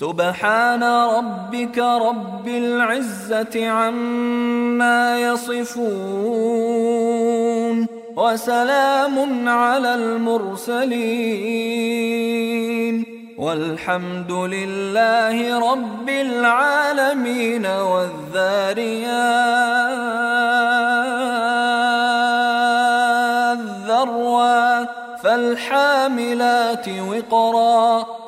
سبحان ربك رب العزة عما يصفون وسلام على المرسلين والحمد لله رب العالمين والذاريات ذروا فالحاملات وقرا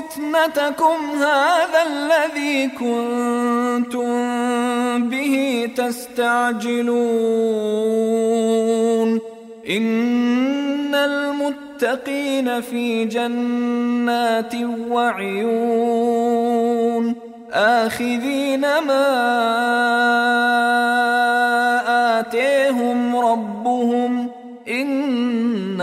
فتنتكم هذا الذي كنتم به تستعجلون. إن المتقين في جنات وعيون. آخذين ما آتيهم ربهم.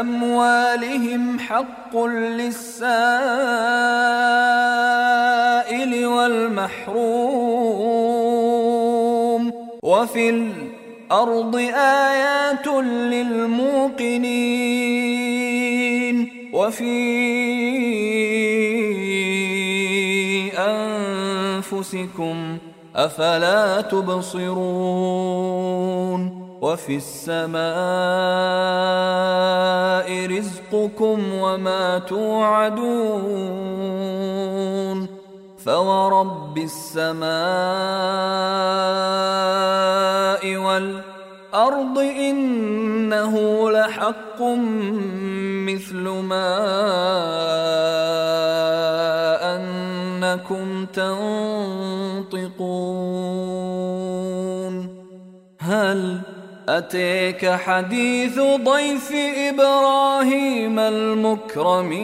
أموالهم حق للسائل والمحروم وفي الأرض آيات للموقنين وفي أنفسكم أفلا تبصرون وفي السماء رزقكم وما توعدون فورب السماء والأرض إنه لحق مثل ما أنكم تنطقون هل أتيك حديث ضيف إبراهيم المكرمين.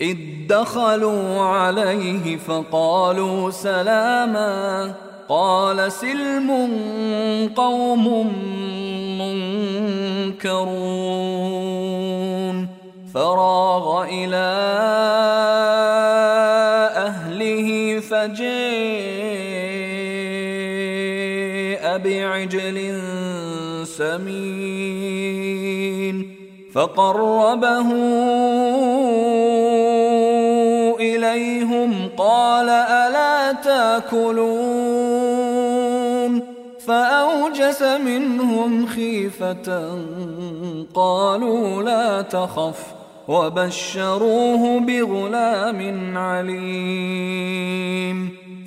إذ دخلوا عليه فقالوا سلاما. قال سلم قوم منكرون. فراغ إلى أهله فجاء بعجل سمين فقربه إليهم قال ألا تاكلون فأوجس منهم خيفة قالوا لا تخف وبشروه بغلام عليم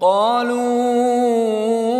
قالوا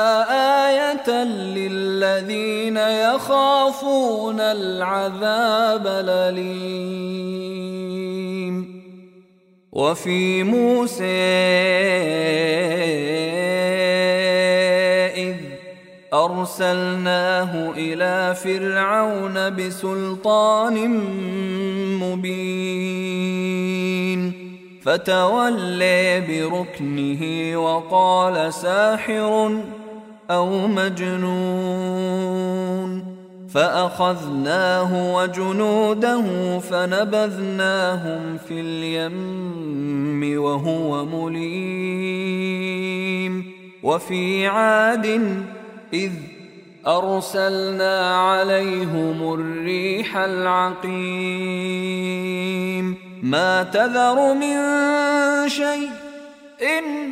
للذين يخافون العذاب الأليم. وفي موسى إذ أرسلناه إلى فرعون بسلطان مبين. فتولي بركنه وقال ساحر أو مجنون فأخذناه وجنوده فنبذناهم في اليم وهو مليم وفي عاد إذ أرسلنا عليهم الريح العقيم ما تذر من شيء إن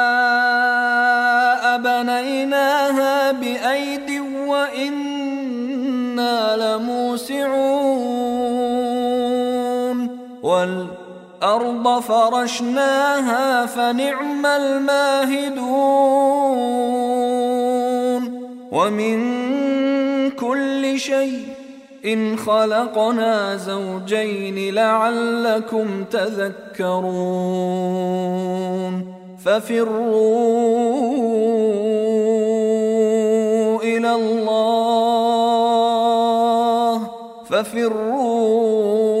والأرض فرشناها فنعم الماهدون ومن كل شيء إن خلقنا زوجين لعلكم تذكرون ففروا إلى الله ففروا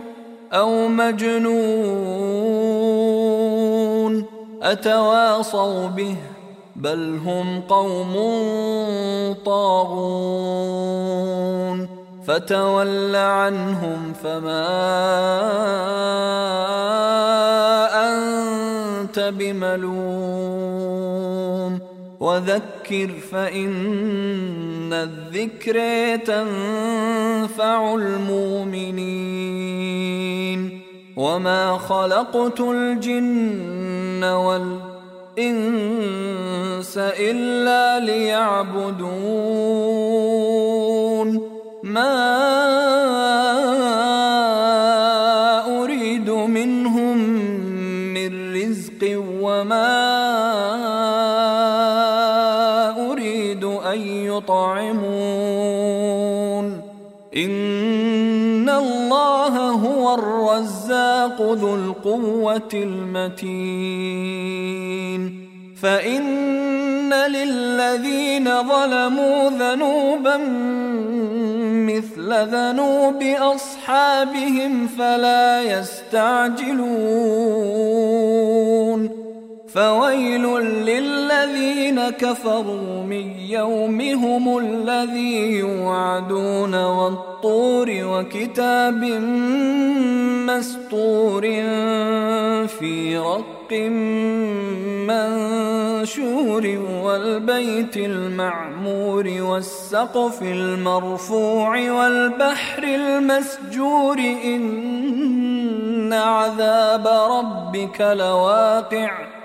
أو مجنون أتواصوا به بل هم قوم طاغون فتول عنهم فما أنت بملوم وذكر فإن الذكر تنفع المؤمنين. وما خلقت الجن والإنس إلا ليعبدون. ما يطعمون. إن الله هو الرزاق ذو القوة المتين. فإن للذين ظلموا ذنوبا مثل ذنوب أصحابهم فلا يستعجلون. فويل للذين كفروا من يومهم الذي يوعدون والطور وكتاب مستور في رق منشور والبيت المعمور والسقف المرفوع والبحر المسجور إن عذاب ربك لواقع